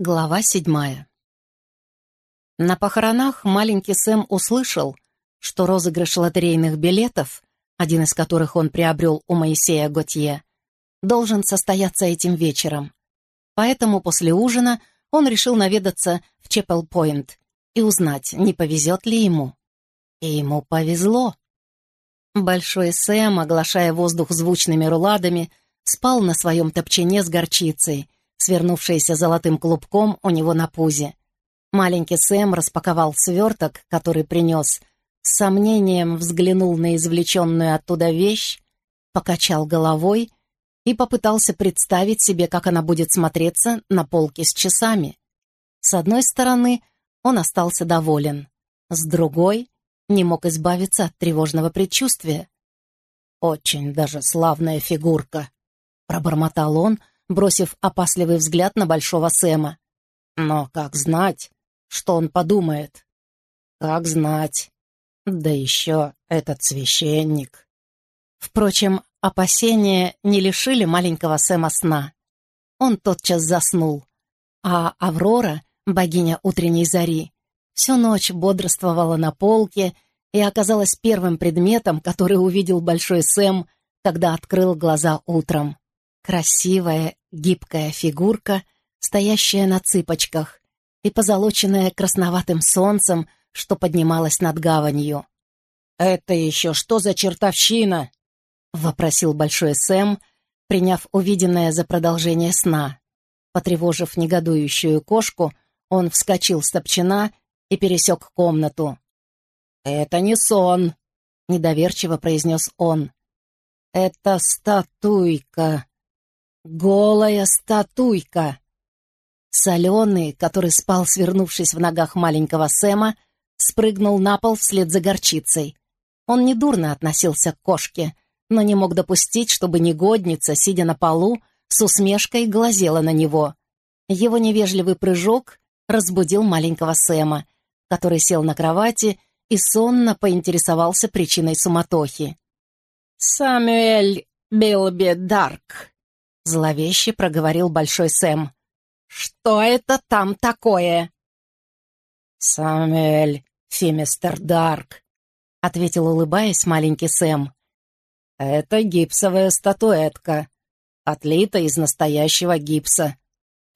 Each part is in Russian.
Глава седьмая. На похоронах маленький Сэм услышал, что розыгрыш лотерейных билетов, один из которых он приобрел у Моисея Готье, должен состояться этим вечером. Поэтому после ужина он решил наведаться в Чеппел-Пойнт и узнать, не повезет ли ему. И ему повезло. Большой Сэм, оглашая воздух звучными руладами, спал на своем топчине с горчицей — свернувшаяся золотым клубком у него на пузе. Маленький Сэм распаковал сверток, который принес, с сомнением взглянул на извлеченную оттуда вещь, покачал головой и попытался представить себе, как она будет смотреться на полке с часами. С одной стороны, он остался доволен, с другой — не мог избавиться от тревожного предчувствия. «Очень даже славная фигурка», — пробормотал он, — бросив опасливый взгляд на Большого Сэма. Но как знать, что он подумает? Как знать? Да еще этот священник. Впрочем, опасения не лишили маленького Сэма сна. Он тотчас заснул, а Аврора, богиня утренней зари, всю ночь бодрствовала на полке и оказалась первым предметом, который увидел Большой Сэм, когда открыл глаза утром. Красивая, гибкая фигурка, стоящая на цыпочках и позолоченная красноватым солнцем, что поднималась над гаванью. «Это еще что за чертовщина?» — вопросил Большой Сэм, приняв увиденное за продолжение сна. Потревожив негодующую кошку, он вскочил с топчина и пересек комнату. «Это не сон», — недоверчиво произнес он. «Это статуйка», Голая статуйка. Соленый, который спал, свернувшись в ногах маленького Сэма, спрыгнул на пол вслед за горчицей. Он недурно относился к кошке, но не мог допустить, чтобы негодница, сидя на полу, с усмешкой глазела на него. Его невежливый прыжок разбудил маленького Сэма, который сел на кровати и сонно поинтересовался причиной суматохи. «Самюэль Билби Дарк», Зловеще проговорил Большой Сэм. «Что это там такое?» «Самуэль Фимистер Дарк», — ответил, улыбаясь, маленький Сэм. «Это гипсовая статуэтка, отлита из настоящего гипса.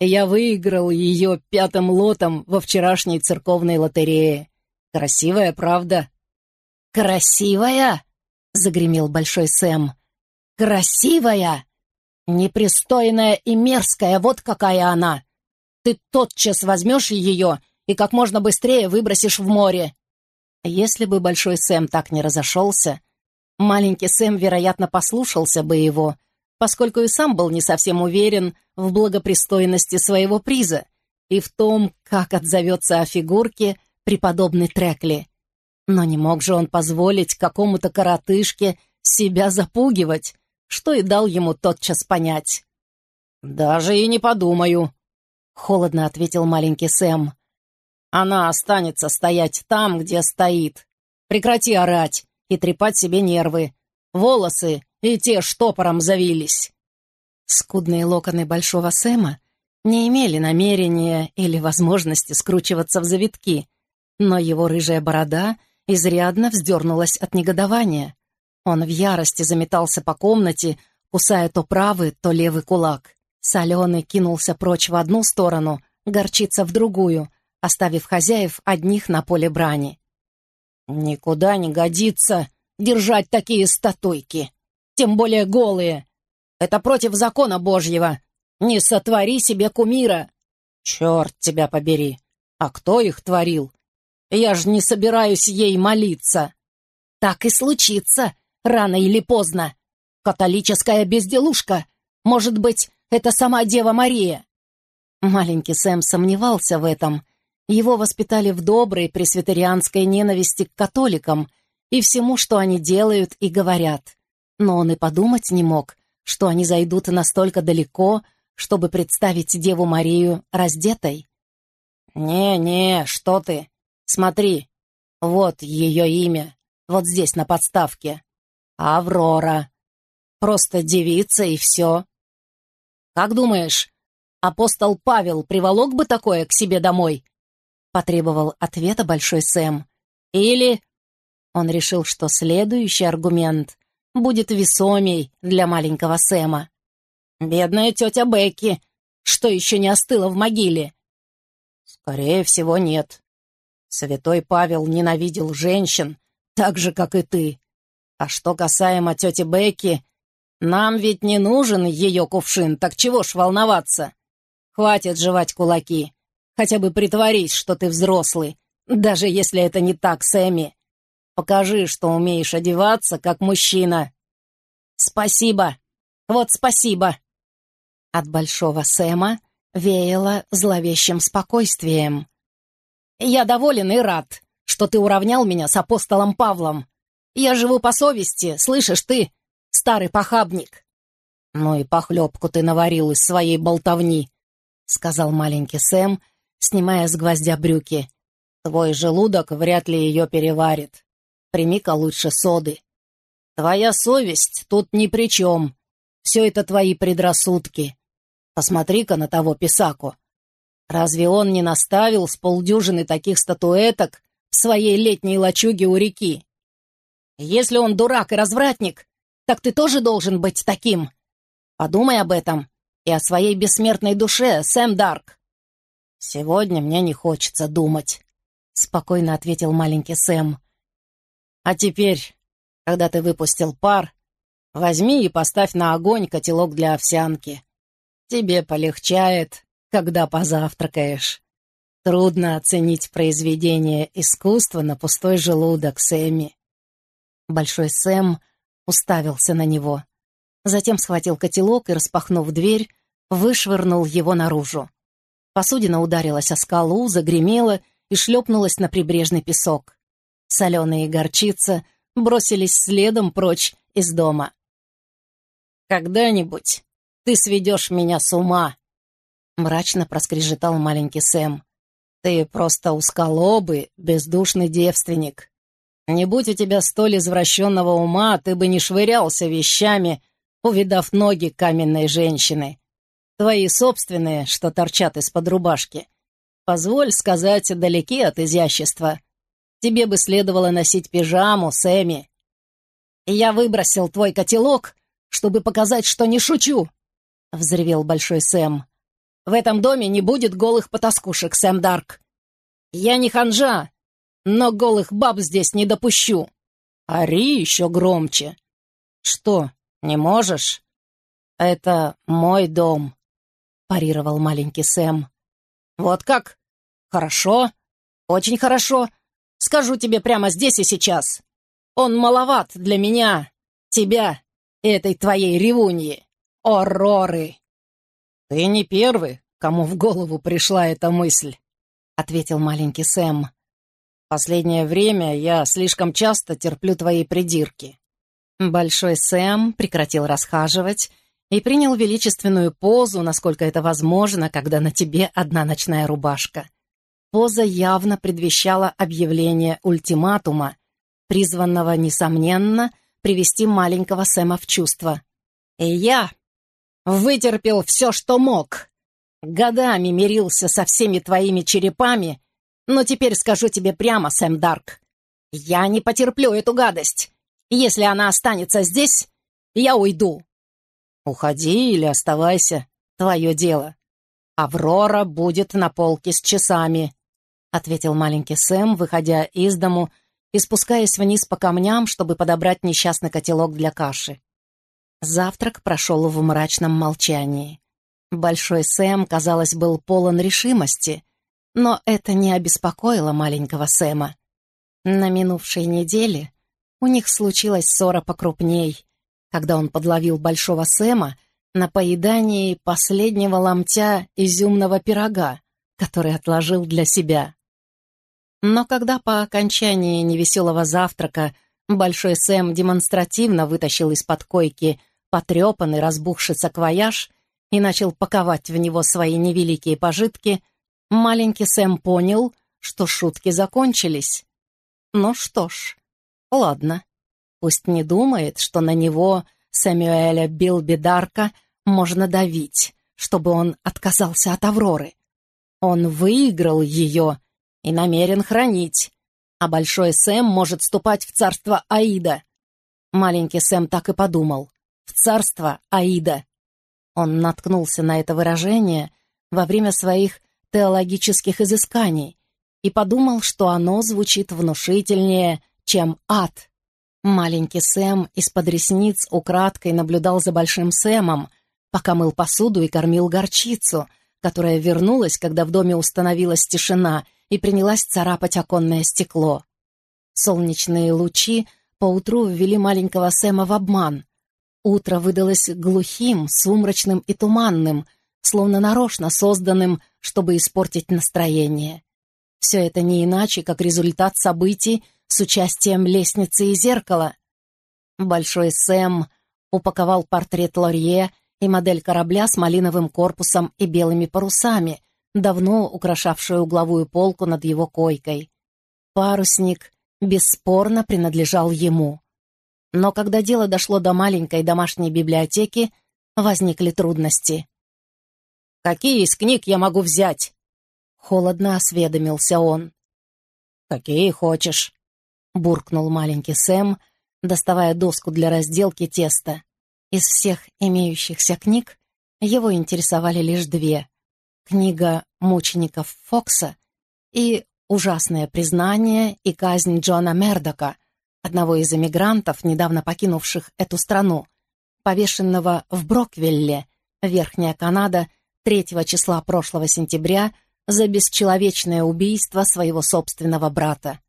Я выиграл ее пятым лотом во вчерашней церковной лотерее. Красивая, правда?» «Красивая?» — загремел Большой Сэм. «Красивая!» «Непристойная и мерзкая, вот какая она! Ты тотчас возьмешь ее и как можно быстрее выбросишь в море!» Если бы Большой Сэм так не разошелся, маленький Сэм, вероятно, послушался бы его, поскольку и сам был не совсем уверен в благопристойности своего приза и в том, как отзовется о фигурке преподобный Трекли. Но не мог же он позволить какому-то коротышке себя запугивать, что и дал ему тотчас понять. «Даже и не подумаю», — холодно ответил маленький Сэм. «Она останется стоять там, где стоит. Прекрати орать и трепать себе нервы. Волосы и те штопором завились». Скудные локоны Большого Сэма не имели намерения или возможности скручиваться в завитки, но его рыжая борода изрядно вздернулась от негодования. Он в ярости заметался по комнате, кусая то правый, то левый кулак. Соленый кинулся прочь в одну сторону, горчица в другую, оставив хозяев одних на поле брани. «Никуда не годится держать такие статуйки, тем более голые. Это против закона Божьего. Не сотвори себе кумира. Черт тебя побери! А кто их творил? Я ж не собираюсь ей молиться!» «Так и случится!» Рано или поздно. Католическая безделушка. Может быть, это сама Дева Мария. Маленький Сэм сомневался в этом. Его воспитали в доброй пресвитерианской ненависти к католикам и всему, что они делают и говорят. Но он и подумать не мог, что они зайдут настолько далеко, чтобы представить Деву Марию раздетой. «Не-не, что ты! Смотри, вот ее имя, вот здесь на подставке. Аврора. Просто девица и все. Как думаешь, Апостол Павел приволок бы такое к себе домой? Потребовал ответа Большой Сэм. Или... Он решил, что следующий аргумент будет весомей для маленького Сэма. Бедная тетя Бекки, что еще не остыла в могиле? Скорее всего, нет. Святой Павел ненавидел женщин, так же, как и ты. А что касаемо тети Бекки, нам ведь не нужен ее кувшин, так чего ж волноваться? Хватит жевать кулаки. Хотя бы притворись, что ты взрослый, даже если это не так, Сэмми. Покажи, что умеешь одеваться, как мужчина. Спасибо. Вот спасибо. От большого Сэма веяло зловещим спокойствием. Я доволен и рад, что ты уравнял меня с апостолом Павлом. Я живу по совести, слышишь ты, старый похабник. Ну и похлебку ты наварил из своей болтовни, сказал маленький Сэм, снимая с гвоздя брюки. Твой желудок вряд ли ее переварит. Прими-ка лучше соды. Твоя совесть тут ни при чем. Все это твои предрассудки. Посмотри-ка на того писаку. Разве он не наставил с полдюжины таких статуэток в своей летней лачуге у реки? Если он дурак и развратник, так ты тоже должен быть таким. Подумай об этом и о своей бессмертной душе, Сэм Дарк. «Сегодня мне не хочется думать», — спокойно ответил маленький Сэм. «А теперь, когда ты выпустил пар, возьми и поставь на огонь котелок для овсянки. Тебе полегчает, когда позавтракаешь. Трудно оценить произведение искусства на пустой желудок, Сэмми». Большой Сэм уставился на него. Затем схватил котелок и, распахнув дверь, вышвырнул его наружу. Посудина ударилась о скалу, загремела и шлепнулась на прибрежный песок. Соленые горчица бросились следом прочь из дома. «Когда-нибудь ты сведешь меня с ума!» Мрачно проскрежетал маленький Сэм. «Ты просто усколобый, бездушный девственник. Не будь у тебя столь извращенного ума, ты бы не швырялся вещами, увидав ноги каменной женщины. Твои собственные, что торчат из-под рубашки. Позволь сказать, далеки от изящества. Тебе бы следовало носить пижаму, Сэмми. Я выбросил твой котелок, чтобы показать, что не шучу, — взревел Большой Сэм. В этом доме не будет голых потаскушек, Сэм Дарк. Я не ханжа, но голых баб здесь не допущу. Ори еще громче. Что, не можешь? Это мой дом парировал маленький Сэм. «Вот как? Хорошо. Очень хорошо. Скажу тебе прямо здесь и сейчас. Он маловат для меня, тебя и этой твоей ревуньи. Ороры!» «Ты не первый, кому в голову пришла эта мысль», — ответил маленький Сэм. «Последнее время я слишком часто терплю твои придирки». Большой Сэм прекратил расхаживать и принял величественную позу, насколько это возможно, когда на тебе одна ночная рубашка. Поза явно предвещала объявление ультиматума, призванного, несомненно, привести маленького Сэма в чувство. И я вытерпел все, что мог. Годами мирился со всеми твоими черепами, но теперь скажу тебе прямо, Сэм Дарк, я не потерплю эту гадость. Если она останется здесь, я уйду. «Уходи или оставайся, твое дело. Аврора будет на полке с часами», — ответил маленький Сэм, выходя из дому и спускаясь вниз по камням, чтобы подобрать несчастный котелок для каши. Завтрак прошел в мрачном молчании. Большой Сэм, казалось, был полон решимости, но это не обеспокоило маленького Сэма. На минувшей неделе у них случилась ссора покрупней, когда он подловил Большого Сэма на поедании последнего ломтя изюмного пирога, который отложил для себя. Но когда по окончании невеселого завтрака Большой Сэм демонстративно вытащил из-под койки потрепанный разбухший саквояж и начал паковать в него свои невеликие пожитки, маленький Сэм понял, что шутки закончились. Ну что ж, ладно. Пусть не думает, что на него, Сэмюэля Билби Дарка, можно давить, чтобы он отказался от Авроры. Он выиграл ее и намерен хранить, а Большой Сэм может ступать в царство Аида. Маленький Сэм так и подумал. В царство Аида. Он наткнулся на это выражение во время своих теологических изысканий и подумал, что оно звучит внушительнее, чем ад. Маленький Сэм из-под ресниц украдкой наблюдал за Большим Сэмом, пока мыл посуду и кормил горчицу, которая вернулась, когда в доме установилась тишина и принялась царапать оконное стекло. Солнечные лучи поутру ввели маленького Сэма в обман. Утро выдалось глухим, сумрачным и туманным, словно нарочно созданным, чтобы испортить настроение. Все это не иначе, как результат событий с участием лестницы и зеркала. Большой Сэм упаковал портрет Лорье и модель корабля с малиновым корпусом и белыми парусами, давно украшавшую угловую полку над его койкой. Парусник бесспорно принадлежал ему. Но когда дело дошло до маленькой домашней библиотеки, возникли трудности. «Какие из книг я могу взять?» Холодно осведомился он. «Какие хочешь», — буркнул маленький Сэм, доставая доску для разделки теста. Из всех имеющихся книг его интересовали лишь две. Книга мучеников Фокса и «Ужасное признание и казнь Джона Мердока», одного из эмигрантов, недавно покинувших эту страну, повешенного в Броквилле, Верхняя Канада, 3 числа прошлого сентября за бесчеловечное убийство своего собственного брата.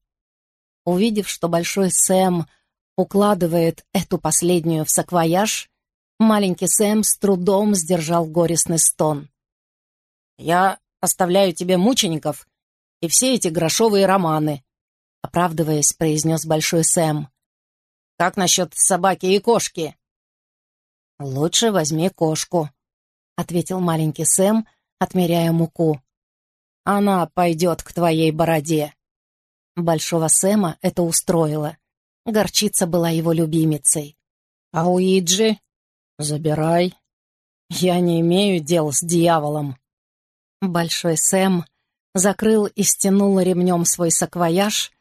Увидев, что Большой Сэм укладывает эту последнюю в саквояж, Маленький Сэм с трудом сдержал горестный стон. «Я оставляю тебе мучеников и все эти грошовые романы», оправдываясь, произнес Большой Сэм. «Как насчет собаки и кошки?» «Лучше возьми кошку», — ответил маленький Сэм, отмеряя муку. «Она пойдет к твоей бороде». Большого Сэма это устроило. Горчица была его любимицей. «А у Иджи «Забирай. Я не имею дел с дьяволом». Большой Сэм закрыл и стянул ремнем свой саквояж,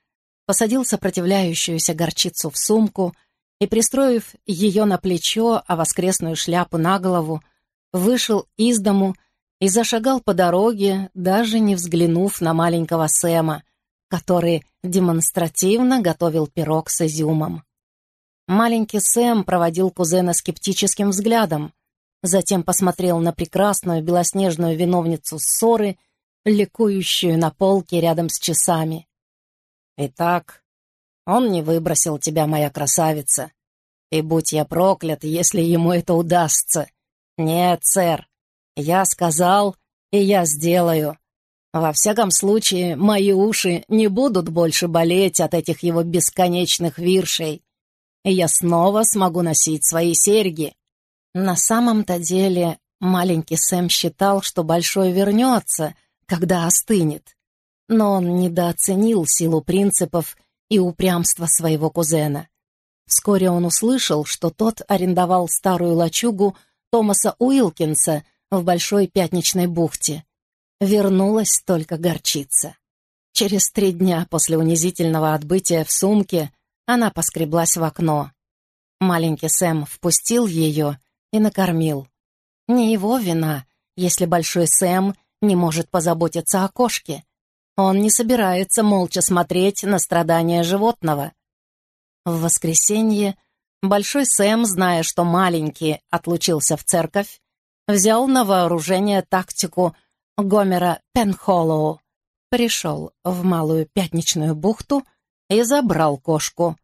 посадил сопротивляющуюся горчицу в сумку и, пристроив ее на плечо, а воскресную шляпу на голову, вышел из дому и зашагал по дороге, даже не взглянув на маленького Сэма, который демонстративно готовил пирог с изюмом. Маленький Сэм проводил кузена скептическим взглядом, затем посмотрел на прекрасную белоснежную виновницу ссоры, ликующую на полке рядом с часами. «Итак, он не выбросил тебя, моя красавица. И будь я проклят, если ему это удастся. Нет, сэр, я сказал, и я сделаю. Во всяком случае, мои уши не будут больше болеть от этих его бесконечных виршей и я снова смогу носить свои серьги. На самом-то деле маленький Сэм считал, что Большой вернется, когда остынет. Но он недооценил силу принципов и упрямство своего кузена. Вскоре он услышал, что тот арендовал старую лачугу Томаса Уилкинса в Большой Пятничной бухте. Вернулась только горчица. Через три дня после унизительного отбытия в сумке она поскреблась в окно. Маленький Сэм впустил ее и накормил. Не его вина, если Большой Сэм не может позаботиться о кошке. Он не собирается молча смотреть на страдания животного. В воскресенье Большой Сэм, зная, что маленький отлучился в церковь, взял на вооружение тактику Гомера Пенхоллоу, пришел в Малую Пятничную бухту и забрал кошку.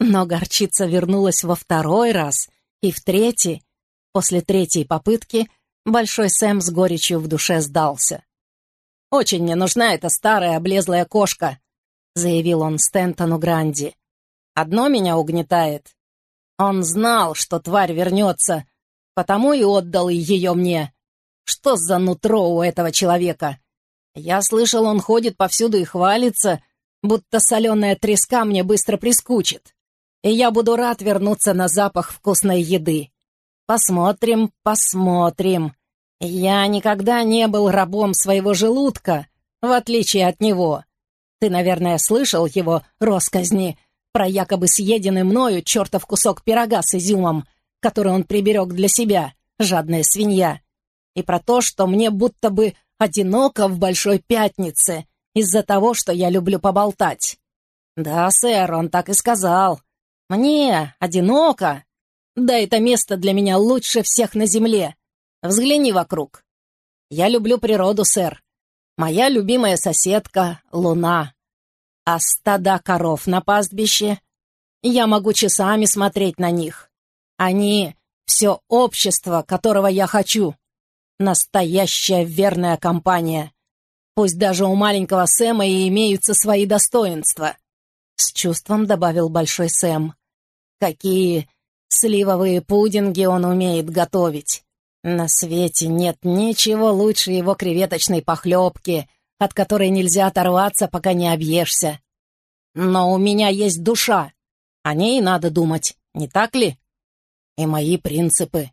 Но горчица вернулась во второй раз и в третий. После третьей попытки Большой Сэм с горечью в душе сдался. «Очень мне нужна эта старая облезлая кошка», — заявил он Стентону Гранди. «Одно меня угнетает. Он знал, что тварь вернется, потому и отдал ее мне. Что за нутро у этого человека? Я слышал, он ходит повсюду и хвалится, будто соленая треска мне быстро прискучит, и я буду рад вернуться на запах вкусной еды. Посмотрим, посмотрим. Я никогда не был рабом своего желудка, в отличие от него. Ты, наверное, слышал его росказни про якобы съеденный мною чертов кусок пирога с изюмом, который он приберег для себя, жадная свинья, и про то, что мне будто бы одиноко в Большой Пятнице из-за того, что я люблю поболтать. Да, сэр, он так и сказал. Мне одиноко. Да, это место для меня лучше всех на земле. Взгляни вокруг. Я люблю природу, сэр. Моя любимая соседка — луна. А стада коров на пастбище? Я могу часами смотреть на них. Они — все общество, которого я хочу. Настоящая верная компания. Пусть даже у маленького Сэма и имеются свои достоинства. С чувством добавил Большой Сэм. Какие сливовые пудинги он умеет готовить. На свете нет ничего лучше его креветочной похлебки, от которой нельзя оторваться, пока не объешься. Но у меня есть душа. О ней надо думать, не так ли? И мои принципы.